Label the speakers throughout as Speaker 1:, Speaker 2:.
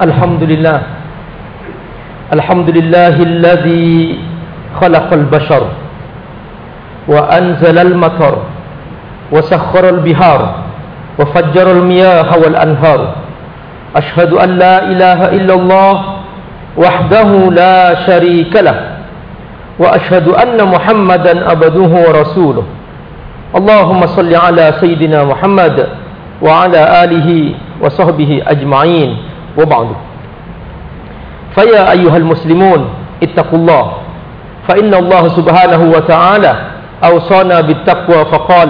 Speaker 1: الحمد لله الحمد لله الذي خلق البشر وأنزل المطر وسخر البهار وفجر المياه والأنهار. أشهد أن لا إله إلا الله وحده لا شريك له وأشهد أن محمدا أبده ورسوله. اللهم صل على سيدنا محمد وعلى آله وصحبه أجمعين. وبعد فيا أيها المسلمون اتقوا الله فإن الله سبحانه وتعالى أوصانا بالتقوى فقال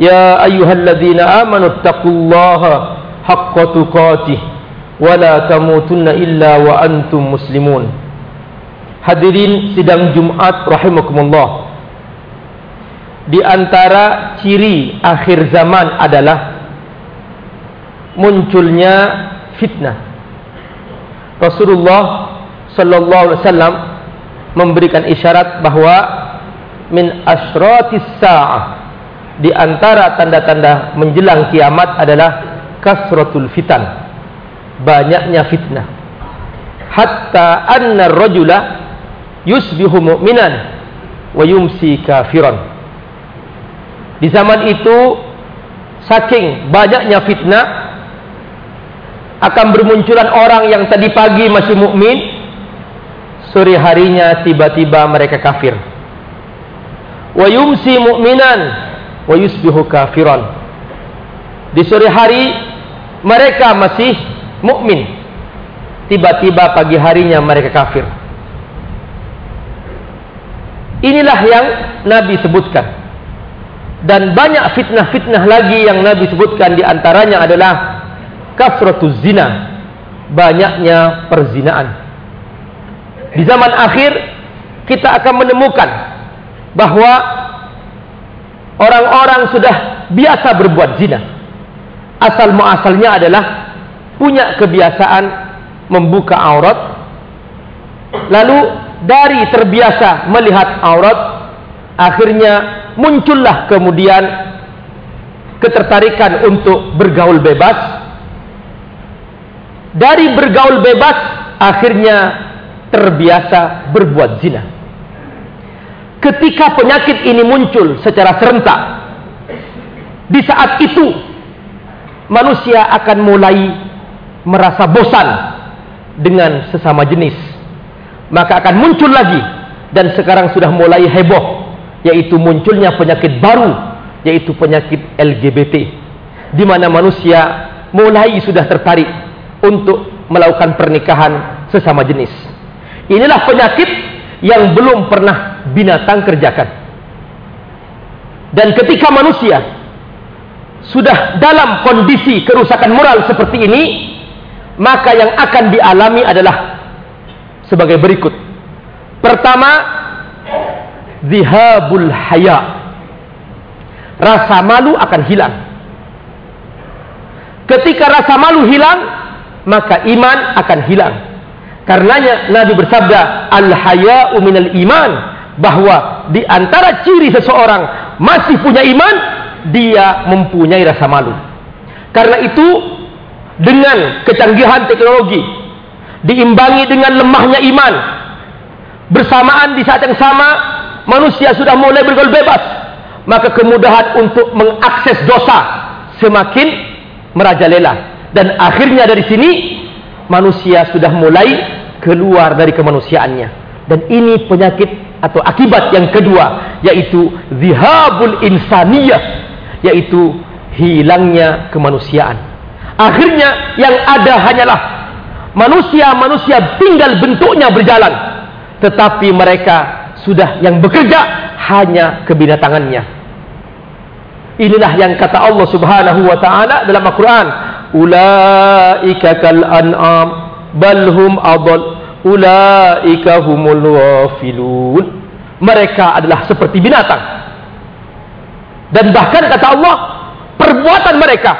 Speaker 1: يا أيها الذين آمنوا اتقوا الله حق تقاته ولا تموتن إلا وأنتم مسلمون Hadirin sidang Jumat rahimakumullah Di antara ciri akhir zaman adalah munculnya fitnah. Rasulullah sallallahu alaihi wasallam memberikan isyarat bahwa min asratis sa'ah di antara tanda-tanda menjelang kiamat adalah kasratul fitan. Banyaknya fitnah. Hatta anna rajula yusbihu mu'minan wa yumsi kafiran. Di zaman itu saking banyaknya fitnah akan bermunculan orang yang tadi pagi masih mukmin, sore harinya tiba-tiba mereka kafir. Wa yumsi mu'minan wa yusbihu kafiran. Di sore hari mereka masih mukmin. Tiba-tiba pagi harinya mereka kafir. Inilah yang Nabi sebutkan. Dan banyak fitnah-fitnah lagi yang Nabi sebutkan di antaranya adalah kafratuz zina. Banyaknya perzinaan. Di zaman akhir kita akan menemukan bahwa orang-orang sudah biasa berbuat zina. Asal muasalnya adalah punya kebiasaan membuka aurat lalu dari terbiasa melihat aurat akhirnya muncullah kemudian ketertarikan untuk bergaul bebas dari bergaul bebas akhirnya terbiasa berbuat zina. Ketika penyakit ini muncul secara serentak di saat itu manusia akan mulai merasa bosan dengan sesama jenis. Maka akan muncul lagi dan sekarang sudah mulai heboh yaitu munculnya penyakit baru yaitu penyakit LGBT di mana manusia mulai sudah tertarik untuk melakukan pernikahan sesama jenis inilah penyakit yang belum pernah binatang kerjakan dan ketika manusia sudah dalam kondisi kerusakan moral seperti ini maka yang akan dialami adalah sebagai berikut. Pertama, zihabul haya. Rasa malu akan hilang. Ketika rasa malu hilang, maka iman akan hilang. Karenanya Nabi bersabda, al-haya'u minal iman, bahwa di antara ciri seseorang masih punya iman, dia mempunyai rasa malu. Karena itu dengan kecanggihan teknologi diimbangi dengan lemahnya iman. Bersamaan di saat yang sama, manusia sudah mulai bergaul bebas. Maka kemudahan untuk mengakses dosa semakin merajalela. Dan akhirnya dari sini, manusia sudah mulai keluar dari kemanusiaannya. Dan ini penyakit atau akibat yang kedua, yaitu zihabul insaniyah, yaitu hilangnya kemanusiaan. Akhirnya yang ada hanyalah manusia-manusia tinggal bentuknya berjalan tetapi mereka sudah yang bekerja hanya kebinatangannya inilah yang kata Allah subhanahu wa ta'ala dalam Al-Quran ulaika kal an'am balhum adal ulaika humul wafilun mereka adalah seperti binatang dan bahkan kata Allah perbuatan mereka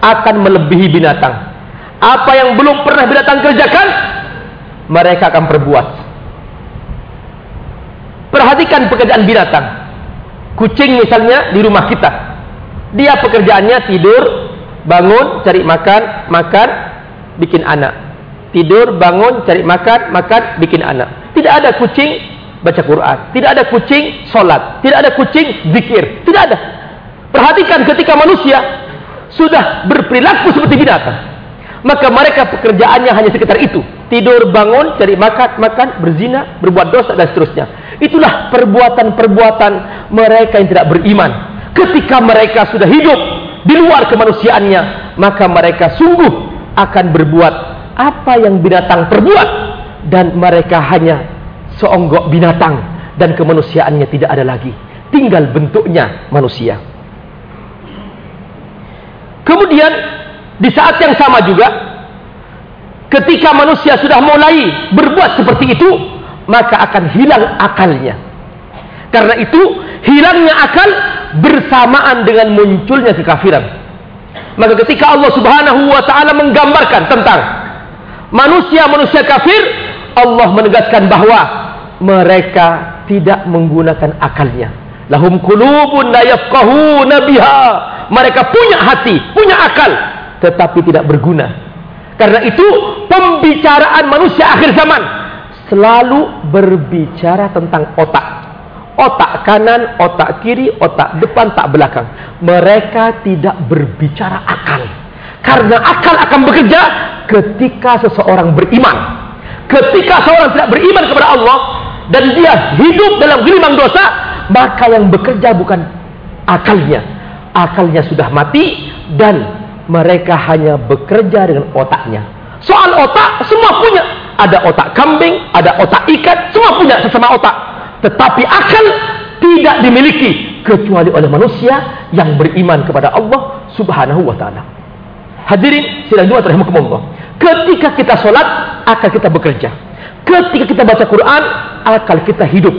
Speaker 1: akan melebihi binatang apa yang belum pernah binatang kerjakan, mereka akan perbuat. Perhatikan pekerjaan binatang. Kucing misalnya di rumah kita. Dia pekerjaannya tidur, bangun, cari makan, makan, bikin anak. Tidur, bangun, cari makan, makan, bikin anak. Tidak ada kucing baca Quran. Tidak ada kucing solat. Tidak ada kucing zikir. Tidak ada. Perhatikan ketika manusia sudah berperilaku seperti binatang. Maka mereka pekerjaannya hanya sekitar itu. Tidur, bangun, cari makan, makan, berzina, berbuat dosa dan seterusnya. Itulah perbuatan-perbuatan mereka yang tidak beriman. Ketika mereka sudah hidup di luar kemanusiaannya, maka mereka sungguh akan berbuat apa yang binatang perbuat dan mereka hanya seonggok binatang dan kemanusiaannya tidak ada lagi. Tinggal bentuknya manusia. Kemudian di saat yang sama juga ketika manusia sudah mulai berbuat seperti itu, maka akan hilang akalnya. Karena itu hilangnya akal bersamaan dengan munculnya kekafiran. Maka ketika Allah Subhanahu wa taala menggambarkan tentang manusia-manusia kafir, Allah menegaskan bahwa mereka tidak menggunakan akalnya. Lahum qulubun la yafqahuna biha. Mereka punya hati, punya akal, tetapi tidak berguna. Karena itu pembicaraan manusia akhir zaman selalu berbicara tentang otak. Otak kanan, otak kiri, otak depan, tak belakang. Mereka tidak berbicara akal. Karena akal akan bekerja ketika seseorang beriman. Ketika seorang tidak beriman kepada Allah, dan dia hidup dalam gelimang dosa, maka yang bekerja bukan akalnya. Akalnya sudah mati dan mereka hanya bekerja dengan otaknya. Soal otak semua punya. Ada otak kambing, ada otak ikan, semua punya sesama otak. Tetapi akal tidak dimiliki kecuali oleh manusia yang beriman kepada Allah Subhanahu wa taala. Hadirin sidang dua rahimakumullah. Ketika kita sholat, akal kita bekerja. Ketika kita baca Quran, akal kita hidup.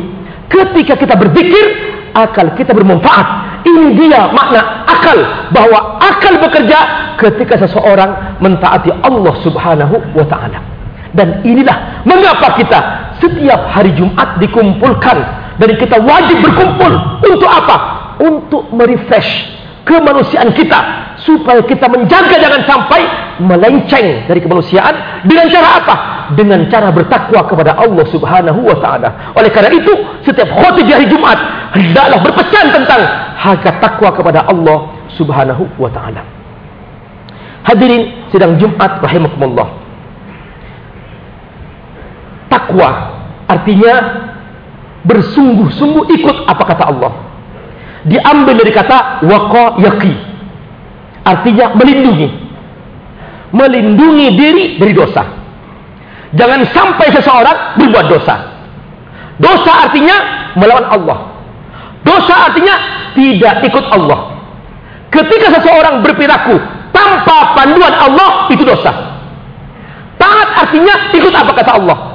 Speaker 1: Ketika kita berzikir, akal kita bermanfaat. Ini dia makna akal bahwa akal bekerja ketika seseorang mentaati Allah Subhanahu wa taala. Dan inilah mengapa kita setiap hari Jumat dikumpulkan dan kita wajib berkumpul untuk apa? Untuk merefresh kemanusiaan kita supaya kita menjaga jangan sampai melenceng dari kemanusiaan dengan cara apa? Dengan cara bertakwa kepada Allah Subhanahu wa taala. Oleh karena itu, setiap khotib di hari Jumat hendaklah berpesan tentang harga takwa kepada Allah Subhanahu wa taala. Hadirin sidang Jumat rahimakumullah. Takwa artinya bersungguh-sungguh ikut apa kata Allah. Diambil dari kata waqa yaqi Artinya melindungi. Melindungi diri dari dosa. Jangan sampai seseorang berbuat dosa. Dosa artinya melawan Allah. Dosa artinya tidak ikut Allah. Ketika seseorang berperilaku tanpa panduan Allah, itu dosa. Taat artinya ikut apa kata Allah.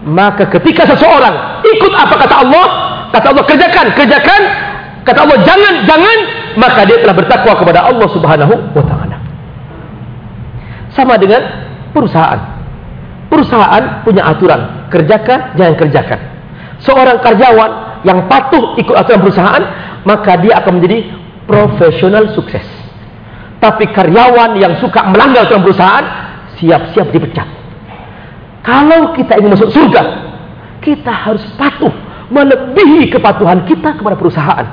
Speaker 1: Maka ketika seseorang ikut apa kata Allah, kata Allah kerjakan, kerjakan, kata Allah jangan, jangan, maka dia telah bertakwa kepada Allah Subhanahu wa taala. Sama dengan perusahaan. Perusahaan punya aturan, kerjakan, jangan kerjakan. Seorang karyawan yang patuh ikut aturan perusahaan, maka dia akan menjadi profesional sukses. Tapi karyawan yang suka melanggar aturan perusahaan, siap-siap dipecat. Kalau kita ingin masuk surga, kita harus patuh melebihi kepatuhan kita kepada perusahaan.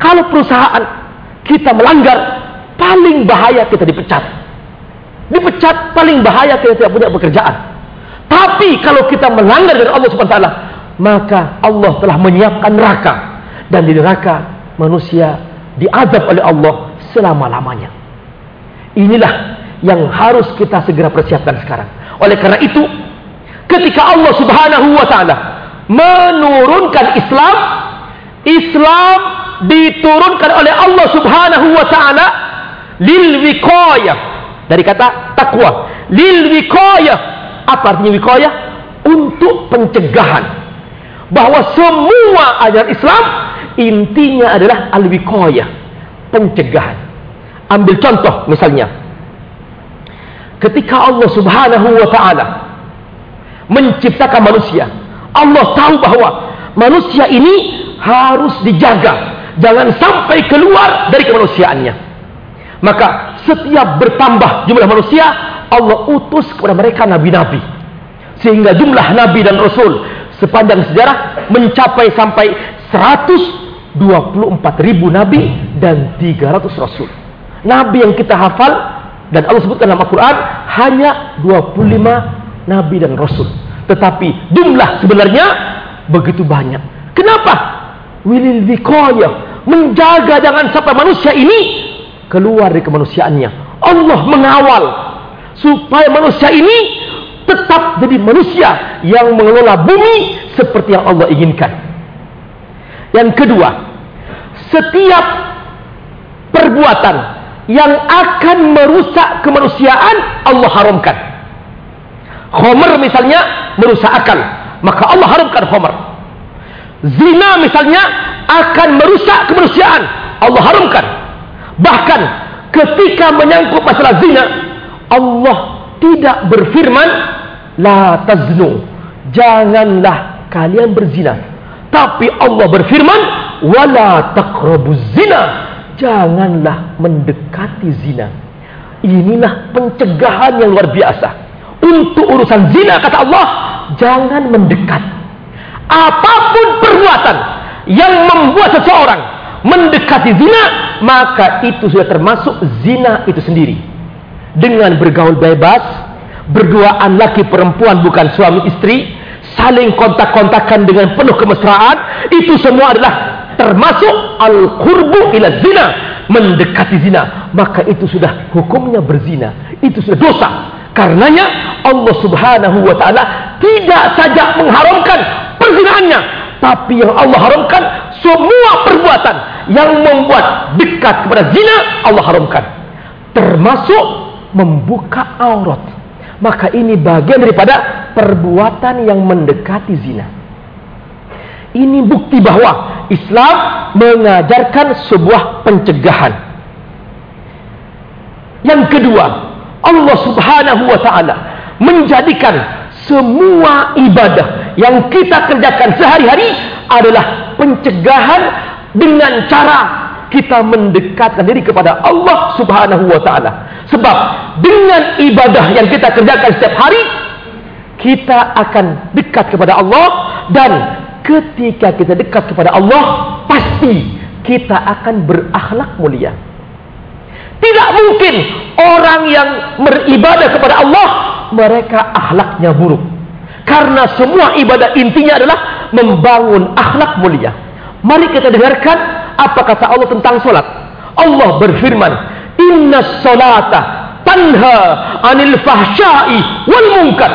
Speaker 1: Kalau perusahaan kita melanggar, paling bahaya kita dipecat. Dipecat paling bahaya kita tidak punya pekerjaan. Tapi kalau kita melanggar dari Allah Subhanahu wa taala, maka Allah telah menyiapkan neraka dan di neraka manusia diazab oleh Allah selama-lamanya. Inilah yang harus kita segera persiapkan sekarang. Oleh karena itu, ketika Allah Subhanahu wa taala menurunkan Islam, Islam diturunkan oleh Allah Subhanahu wa taala lil wiqayah. Dari kata takwa lil wiqayah. Apa artinya wiqayah? Untuk pencegahan. Bahwa semua ajaran Islam intinya adalah al wiqayah. Pencegahan. Ambil contoh misalnya. Ketika Allah Subhanahu wa taala menciptakan manusia Allah tahu bahwa manusia ini harus dijaga jangan sampai keluar dari kemanusiaannya. Maka setiap bertambah jumlah manusia, Allah utus kepada mereka nabi-nabi. Sehingga jumlah nabi dan rasul sepanjang sejarah mencapai sampai 124 ribu nabi dan 300 rasul. Nabi yang kita hafal dan Allah sebutkan dalam Al-Quran hanya 25 nabi dan rasul. Tetapi jumlah sebenarnya begitu banyak. Kenapa? Wilil wikoyah. Menjaga jangan sampai manusia ini keluar dari kemanusiaannya. Allah mengawal supaya manusia ini tetap jadi manusia yang mengelola bumi seperti yang Allah inginkan. Yang kedua, setiap perbuatan yang akan merusak kemanusiaan Allah haramkan. Khomer misalnya merusak akal, maka Allah haramkan khomer. Zina misalnya akan merusak kemanusiaan, Allah haramkan. Bahkan ketika menyangkut masalah zina, Allah tidak berfirman la taznu. Janganlah kalian berzina. Tapi Allah berfirman wala taqrabuz zina janganlah mendekati zina. Inilah pencegahan yang luar biasa. Untuk urusan zina kata Allah, jangan mendekat. Apa pun perbuatan yang membuat seseorang mendekati zina, maka itu sudah termasuk zina itu sendiri. Dengan bergaul bebas, berduaan laki perempuan bukan suami istri, saling kontak-kontakan dengan penuh kemesraan, itu semua adalah termasuk al-qurbu ila zina mendekati zina maka itu sudah hukumnya berzina itu sudah dosa karenanya Allah subhanahu wa ta'ala tidak saja mengharamkan perzinaannya tapi yang Allah haramkan semua perbuatan yang membuat dekat kepada zina Allah haramkan. Termasuk membuka aurat. Maka ini bagian daripada perbuatan yang mendekati zina. Ini bukti bahwa Islam mengajarkan sebuah pencegahan. Yang kedua, Allah Subhanahu wa taala menjadikan semua ibadah yang kita kerjakan sehari-hari adalah pencegahan dengan cara kita mendekatkan diri kepada Allah Subhanahu wa taala. Sebab dengan ibadah yang kita kerjakan setiap hari kita akan dekat kepada Allah dan ketika kita dekat kepada Allah pasti kita akan berakhlak mulia tidak mungkin orang yang beribadah kepada Allah mereka akhlaknya buruk. Karena semua ibadah intinya adalah membangun akhlak mulia. Mari kita dengarkan apa kata Allah tentang solat. Allah berfirman inna solata tanha anil fahsyai wal munkar.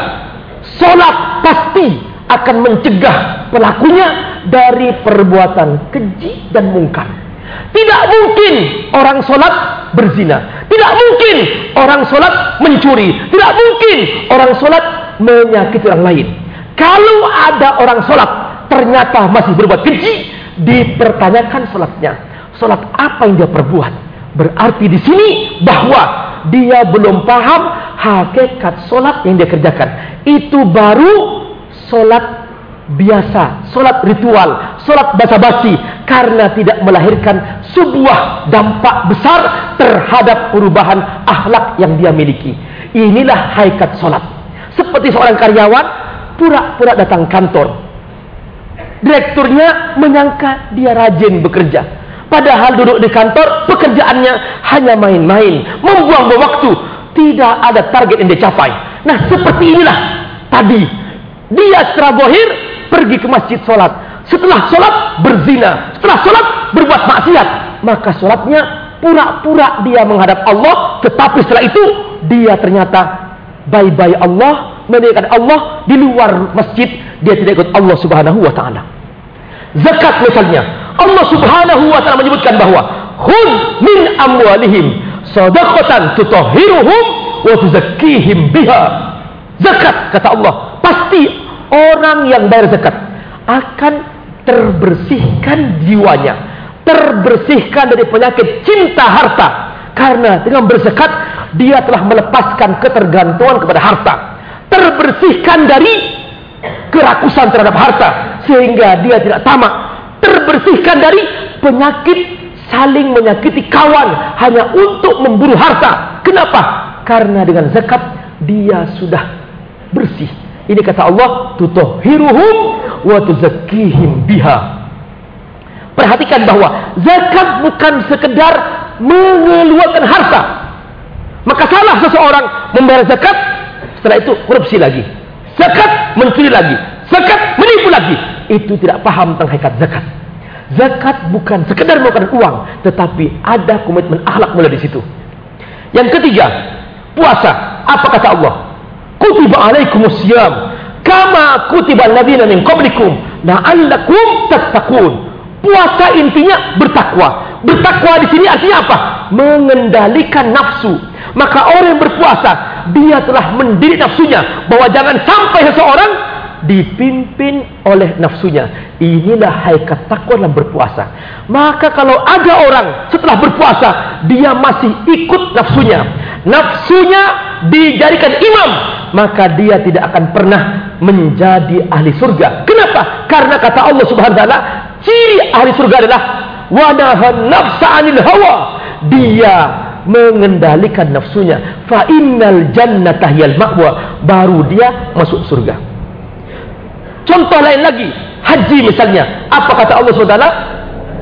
Speaker 1: Solat pasti akan mencegah pelakunya dari perbuatan keji dan mungkar. Tidak mungkin orang sholat berzina. Tidak mungkin orang sholat mencuri. Tidak mungkin orang sholat menyakiti orang lain. Kalau ada orang sholat ternyata masih berbuat keji, dipertanyakan sholatnya. Sholat apa yang dia perbuat? Berarti di sini bahwa dia belum paham hakikat sholat yang dia kerjakan. Itu baru solat biasa, solat ritual, solat basa-basi karena tidak melahirkan sebuah dampak besar terhadap perubahan akhlak yang dia miliki. Inilah haikat solat. Seperti seorang karyawan pura-pura datang kantor. Direkturnya menyangka dia rajin bekerja. Padahal duduk di kantor pekerjaannya hanya main-main, membuang waktu, tidak ada target yang dicapai. Nah, seperti inilah tadi dia bohir pergi ke masjid sholat. Setelah sholat berzina. Setelah sholat berbuat maksiat. Maka sholatnya pura-pura dia menghadap Allah. Tetapi setelah itu dia ternyata bye-bye Allah. Meninggalkan Allah di luar masjid. Dia tidak ikut Allah subhanahu wa ta'ala. Zakat misalnya. Allah subhanahu wa ta'ala menyebutkan bahwa. Hun min amwalihim. Sadaqatan tutahhiruhum. Wa tuzakkihim biha. Zakat kata Allah, pasti orang yang bayar zakat akan terbersihkan jiwanya, terbersihkan dari penyakit cinta harta. Karena dengan berzakat dia telah melepaskan ketergantungan kepada harta, terbersihkan dari kerakusan terhadap harta sehingga dia tidak tamak, terbersihkan dari penyakit saling menyakiti kawan hanya untuk memburu harta. Kenapa? Karena dengan zakat dia sudah bersih. Ini kata Allah, tutahhiruhum wa tuzakkihim biha. Perhatikan bahwa zakat bukan sekedar mengeluarkan harta. Maka salah seseorang membayar zakat, setelah itu korupsi lagi. Zakat mencuri lagi. Zakat menipu lagi. Itu tidak paham tentang hakikat zakat. Zakat bukan sekedar mengeluarkan uang, tetapi ada komitmen akhlak mulai di situ. Yang ketiga, puasa. Apa kata Allah? Kutiba alaikumusiyam kama kutiba alladziina min qablikum la'allakum tattaqun. Puasa intinya bertakwa. Bertakwa di sini artinya apa? Mengendalikan nafsu. Maka orang yang berpuasa, dia telah mendidik nafsunya bahwa jangan sampai seseorang dipimpin oleh nafsunya. Inilah hakikat takwa dalam berpuasa. Maka kalau ada orang setelah berpuasa, dia masih ikut nafsunya. Nafsunya dijadikan imam, maka dia tidak akan pernah menjadi ahli surga. Kenapa? Karena kata Allah Subhanahu wa taala, Ciri ahli surga adalah wanahan nafsa anil hawa. Dia mengendalikan nafsunya. Fa innal jannata hiyal ma'wa. Baru dia masuk surga. Contoh lain lagi, haji misalnya. Apa kata Allah SWT?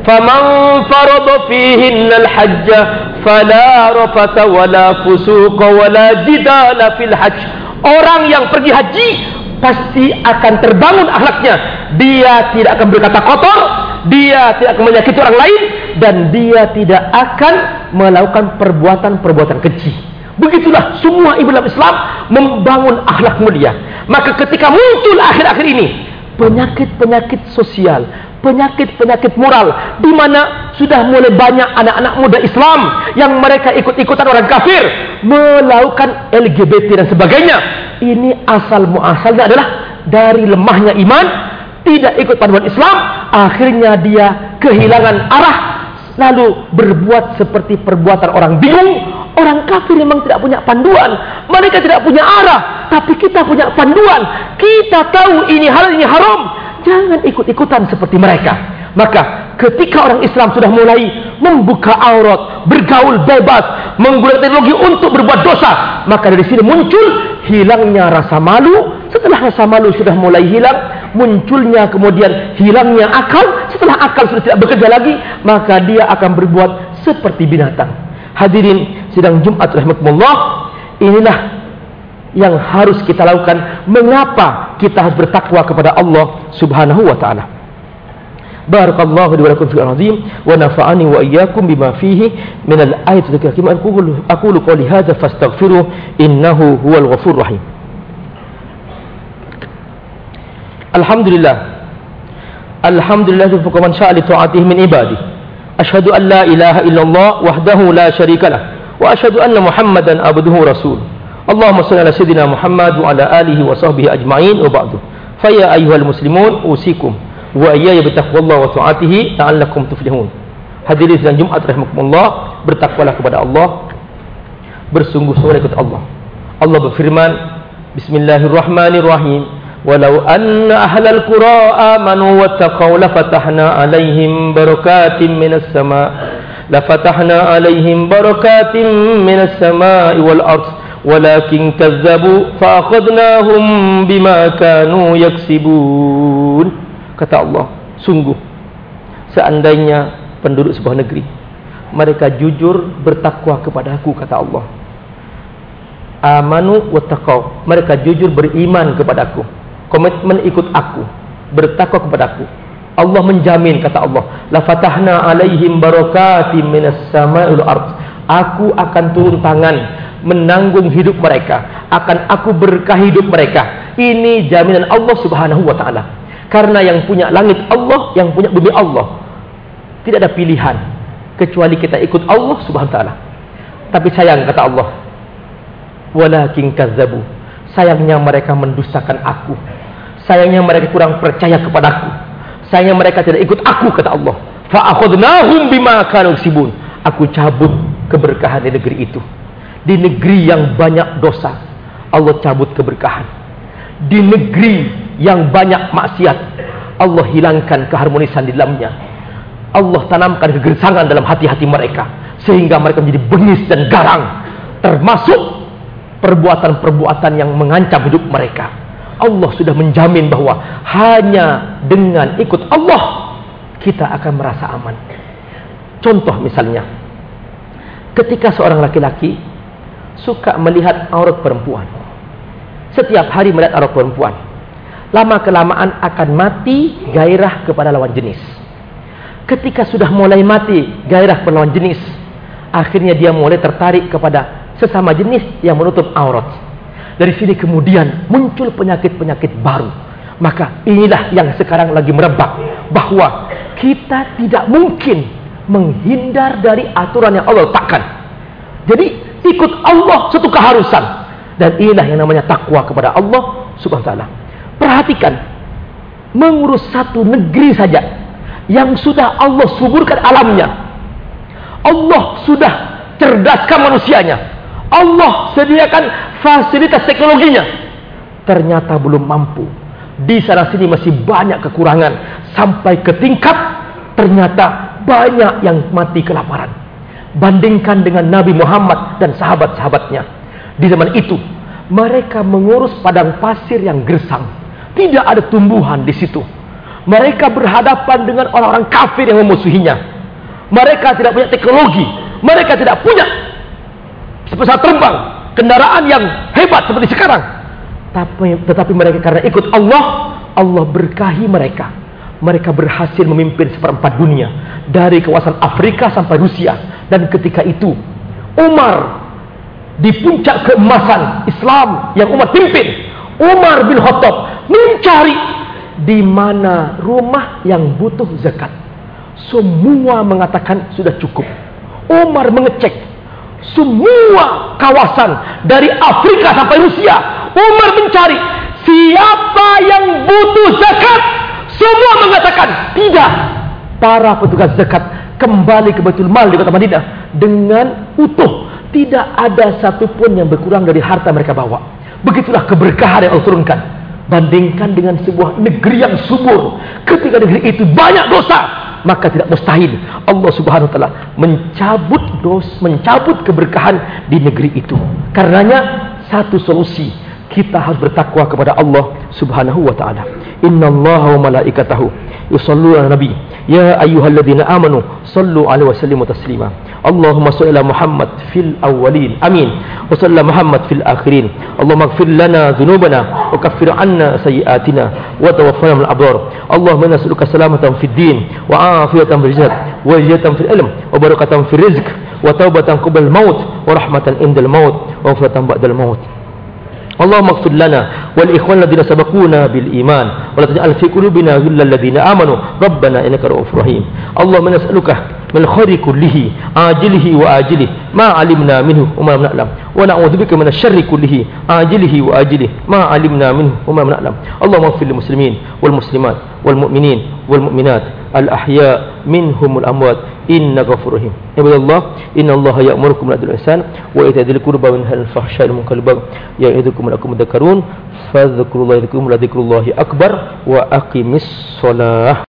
Speaker 1: Faman farada fihinna al-hajj fala rafata wala fusuqa wala jidala fil hajj. Orang yang pergi haji pasti akan terbangun akhlaknya. Dia tidak akan berkata kotor, dia tidak akan menyakiti orang lain, dan dia tidak akan melakukan perbuatan-perbuatan keji. Begitulah semua ibu dalam Islam membangun akhlak mulia. Maka ketika muncul akhir-akhir ini penyakit-penyakit sosial, penyakit-penyakit moral di mana sudah mulai banyak anak-anak muda Islam yang mereka ikut-ikutan orang kafir melakukan LGBT dan sebagainya. Ini asal muasalnya adalah dari lemahnya iman, tidak ikut panduan Islam, akhirnya dia kehilangan arah lalu berbuat seperti perbuatan orang bingung. Orang kafir memang tidak punya panduan. Mereka tidak punya arah. Tapi kita punya panduan. Kita tahu ini hal ini haram. Jangan ikut-ikutan seperti mereka. Maka ketika orang Islam sudah mulai membuka aurat, bergaul bebas, menggunakan teknologi untuk berbuat dosa, maka dari sini muncul hilangnya rasa malu. Setelah rasa malu sudah mulai hilang, munculnya kemudian hilangnya akal. Setelah akal sudah tidak bekerja lagi, maka dia akan berbuat seperti binatang. Hadirin sidang Jumat rahmatullah, inilah yang harus kita lakukan. Mengapa kita harus bertakwa kepada Allah Subhanahu wa taala? Barakallahu li wa lakum fil azim wa nafa'ani wa iyyakum bima fihi min al-ayati al-karim. Aqulu aqulu qawli hadha fastaghfiru innahu huwal ghafurur rahim. Alhamdulillah. Alhamdulillah fuqa man syaa li ta'atihi min ibadi. Ashhadu an la ilaha illallah wahdahu la syarika lah. Wa ashhadu anna Muhammadan abduhu rasuluh Allahumma salli ala sayyidina Muhammad wa ala alihi wa sahbihi ajma'in wa ba'du. Fa ya ayyuhal muslimun usikum wa iyaya bi taqwallah wa ta'atihi la'allakum tuflihun. Hadirin sidang Jumat rahimakumullah, bertakwalah kepada Allah. Bersungguh-sungguh kepada Allah. Allah berfirman, Bismillahirrahmanirrahim. Walau anna ahlal qura amanu wattaqaw lafatahna alaihim barakatim minas sama' lafatahna alaihim barakatim minas sama'i wal ardh kazzabu fa akhadnahum bima kanu yaksibun. Kata Allah sungguh seandainya penduduk sebuah negeri mereka jujur bertakwa kepada aku kata Allah. Amanu wattaqau mereka jujur beriman kepada aku. Komitmen ikut aku bertakwa kepada aku. Allah menjamin kata Allah la fatahna alaihim barakatim minas sama'il ard. Aku akan turun tangan menanggung hidup mereka. Akan aku berkah hidup mereka. Ini jaminan Allah subhanahu wa ta'ala. Karena yang punya langit Allah yang punya bumi Allah. Tidak ada pilihan kecuali kita ikut Allah subhanahu wa ta'ala. Tapi sayang kata Allah walakin kazzabu. Sayangnya mereka mendustakan aku. Sayangnya mereka kurang percaya kepada aku. Sayangnya mereka tidak ikut aku kata Allah. Fa'akhudnahum bima kanu aku cabut keberkahan di negeri itu di negeri yang banyak dosa, Allah cabut keberkahan. Di negeri yang banyak maksiat, Allah hilangkan keharmonisan di dalamnya. Allah tanamkan kegersangan dalam hati-hati mereka. Sehingga mereka menjadi bengis dan garang. Termasuk perbuatan-perbuatan yang mengancam hidup mereka. Allah sudah menjamin bahwa hanya dengan ikut Allah kita akan merasa aman. Contoh misalnya, ketika seorang laki-laki suka melihat aurat perempuan. Setiap hari melihat aurat perempuan. Lama kelamaan akan mati gairah kepada lawan jenis. Ketika sudah mulai mati gairah kepada lawan jenis, akhirnya dia mulai tertarik kepada sesama jenis yang menutup aurat. Dari sini kemudian muncul penyakit-penyakit baru. Maka inilah yang sekarang lagi merebak bahwa kita tidak mungkin menghindar dari aturan yang Allah letakkan. Jadi ikut Allah satu keharusan dan inilah yang namanya takwa kepada Allah Subhanahu wa taala. Perhatikan mengurus satu negeri saja yang sudah Allah suburkan alamnya. Allah sudah cerdaskan manusianya. Allah sediakan fasilitas teknologinya. Ternyata belum mampu. Di sana sini masih banyak kekurangan sampai ke tingkat ternyata banyak yang mati kelaparan. Bandingkan dengan Nabi Muhammad dan sahabat-sahabatnya. Di zaman itu mereka mengurus padang pasir yang gersang. Tidak ada tumbuhan di situ. Mereka berhadapan dengan orang-orang kafir yang memusuhinya. Mereka tidak punya teknologi. Mereka tidak punya pesawat terbang, kendaraan yang hebat seperti sekarang. Tapi, tetapi mereka karena ikut Allah, Allah berkahi mereka. Mereka berhasil memimpin seperempat dunia. Dari kawasan Afrika sampai Rusia. Dan ketika itu, Umar di puncak keemasan Islam yang Umar pimpin. Umar bin Khattab mencari di mana rumah yang butuh zakat. Semua mengatakan sudah cukup. Umar mengecek semua kawasan dari Afrika sampai Rusia. Umar mencari siapa yang butuh zakat. Semua mengatakan tidak. Para petugas zakat kembali ke Baitul Mal di kota Madinah dengan utuh. Tidak ada satupun yang berkurang dari harta mereka bawa. Begitulah keberkahan yang Allah turunkan. Bandingkan dengan sebuah negeri yang subur. Ketika negeri itu banyak dosa, maka tidak mustahil Allah Subhanahu wa taala mencabut dos, mencabut keberkahan di negeri itu. Karenanya satu solusi kita harus bertakwa kepada Allah Subhanahu wa taala. Innallaha wa malaikatahu yusalluna 'alan nabi. Ya ayyuhalladzina amanu sallu alaihi wa sallimu taslima. Allahumma salli ala Muhammad fil awwalin. Amin. Wa salli Muhammad fil akhirin. Allahumma ighfir lana dhunubana wa kaffir 'anna sayyi'atina wa tawaffana al-abrar. Allahumma nas'aluka salamatan fid din wa 'afiyatan fil jasad wa jannatan fil ilm wa barakatan fil rizq wa taubatan qabla al-maut wa rahmatan indal maut wa fatan ba'dal maut. اللهم اغفر لنا والإخوان الذين سبقونا بالإيمان ولا تجعل في قلوبنا غلا الذين آمنوا. ربنا إنك رؤوف رحيم. اللهم نسألك من الخير كله عاجله وآجله. ما علمنا منه وما لم نعلم. ونعوذ بك من الشر كله عاجله وآجله. ما علمنا منه وما لم نعلم. اللهم اغفر للمسلمين والمسلمات والمؤمنين والمؤمنات الأحياء منهم الأموات. إنك غفور رحيم. عباد الله إن الله يأمركم بالعدل والإحسان وإيتاء ذي القربى وينهى عن الفحشاء والمنكر والبغي يعظكم لعلكم تذكرون. فاذكروا الله يذكركم ولذكر الله أكبر وأقم الصلاة.